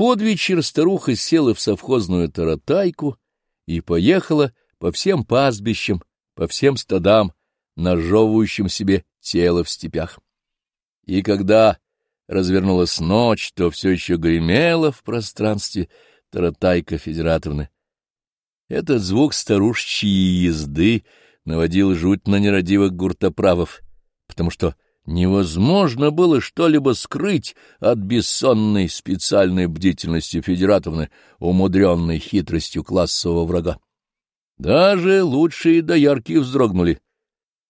под вечер старуха села в совхозную таратайку и поехала по всем пастбищам, по всем стадам, нажевывающим себе тело в степях. И когда развернулась ночь, то все еще гремело в пространстве таратайка Федератовны. Этот звук старушечьей езды наводил жуть на нерадивых гуртоправов, потому что невозможно было что-либо скрыть от бессонной специальной бдительности Федератовны, умудренной хитростью классового врага. Даже лучшие доярки вздрогнули,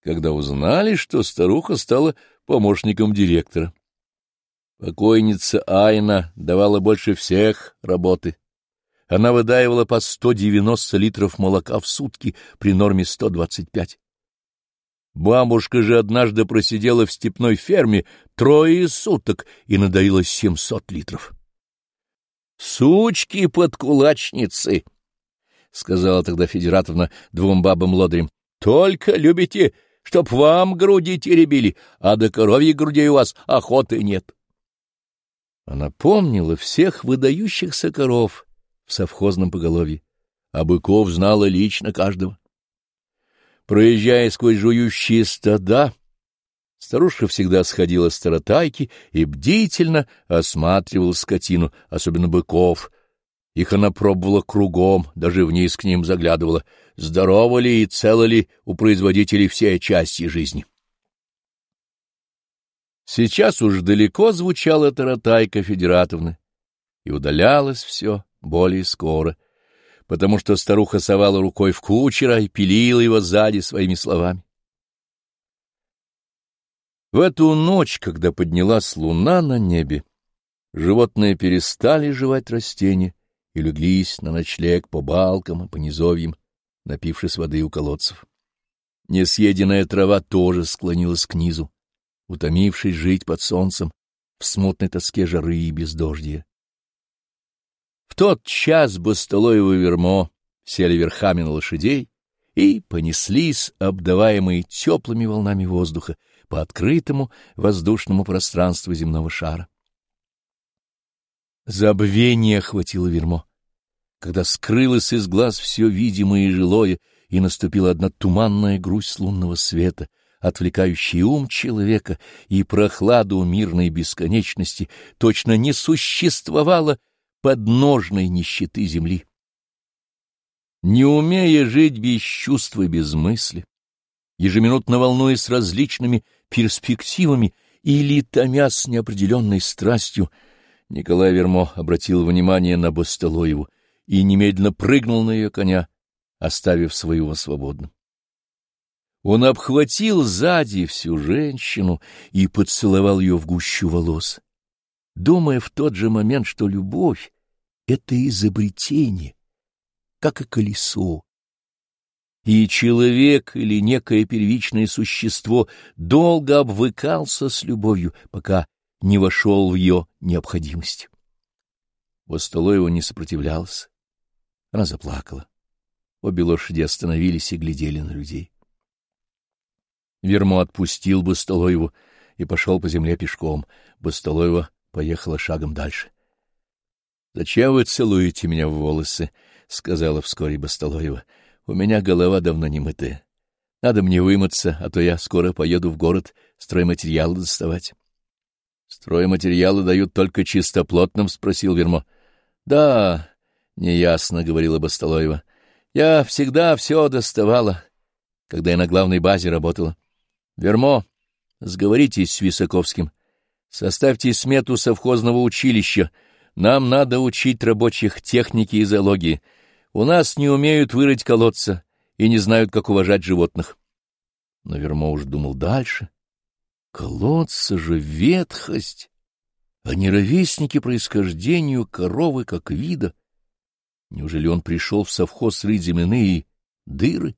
когда узнали, что старуха стала помощником директора. Покойница Айна давала больше всех работы. Она выдаивала по 190 литров молока в сутки при норме 125. Бабушка же однажды просидела в степной ферме трое суток и надоила 700 литров. «Сучки-подкулачницы!» — сказала тогда Федератовна двум бабам-лодырям. — Только любите, чтоб вам груди теребили, а до коровьей грудей у вас охоты нет. Она помнила всех выдающихся коров в совхозном поголовье, а быков знала лично каждого. Проезжая сквозь жующие стада, старушка всегда сходила с таратайки и бдительно осматривала скотину, особенно быков. Их она пробовала кругом, даже вниз к ним заглядывала, здоровы ли и целы ли у производителей все части жизни. Сейчас уж далеко звучала таратайка Федератовны, и удалялось все более скоро, потому что старуха совала рукой в кучера и пилила его сзади своими словами. В эту ночь, когда поднялась луна на небе, животные перестали жевать растения и леглись на ночлег по балкам и по низовьям, напившись воды у колодцев. Несъеденная трава тоже склонилась к низу утомившись жить под солнцем в смутной тоске жары и бездождия. В тот час Бастолоево вермо сели верхами на лошадей и понеслись, обдаваемые теплыми волнами воздуха, по открытому воздушному пространству земного шара. Забвение охватило вермо, когда скрылось из глаз все видимое и жилое, и наступила одна туманная грусть лунного света — отвлекающий ум человека и прохладу мирной бесконечности, точно не существовало подножной нищеты земли. Не умея жить без чувства и без мысли, ежеминутно волнуясь различными перспективами или томясь неопределенной страстью, Николай Вермо обратил внимание на Басталоеву и немедленно прыгнул на ее коня, оставив своего свободным. Он обхватил сзади всю женщину и поцеловал ее в гущу волос, думая в тот же момент, что любовь — это изобретение, как и колесо. И человек или некое первичное существо долго обвыкался с любовью, пока не вошел в ее необходимость. Востолоева не сопротивлялась. Она заплакала. Обе лошади остановились и глядели на людей. Вермо отпустил Бастолоеву и пошел по земле пешком. Бастолоева поехала шагом дальше. — Зачем вы целуете меня в волосы? — сказала вскоре Бастолоева. — У меня голова давно не мытая. Надо мне вымыться, а то я скоро поеду в город стройматериалы доставать. — Стройматериалы дают только чистоплотным? — спросил Вермо. — Да, — неясно, — говорила Бастолоева. — Я всегда все доставала, когда я на главной базе работала. Вермо, сговоритесь с Висаковским. Составьте смету совхозного училища. Нам надо учить рабочих техники и зоологии. У нас не умеют вырыть колодца и не знают, как уважать животных. Но Вермо уж думал дальше. Колодца же ветхость, а не ровесники происхождению коровы как вида. Неужели он пришел в совхоз рыть земляные дыры?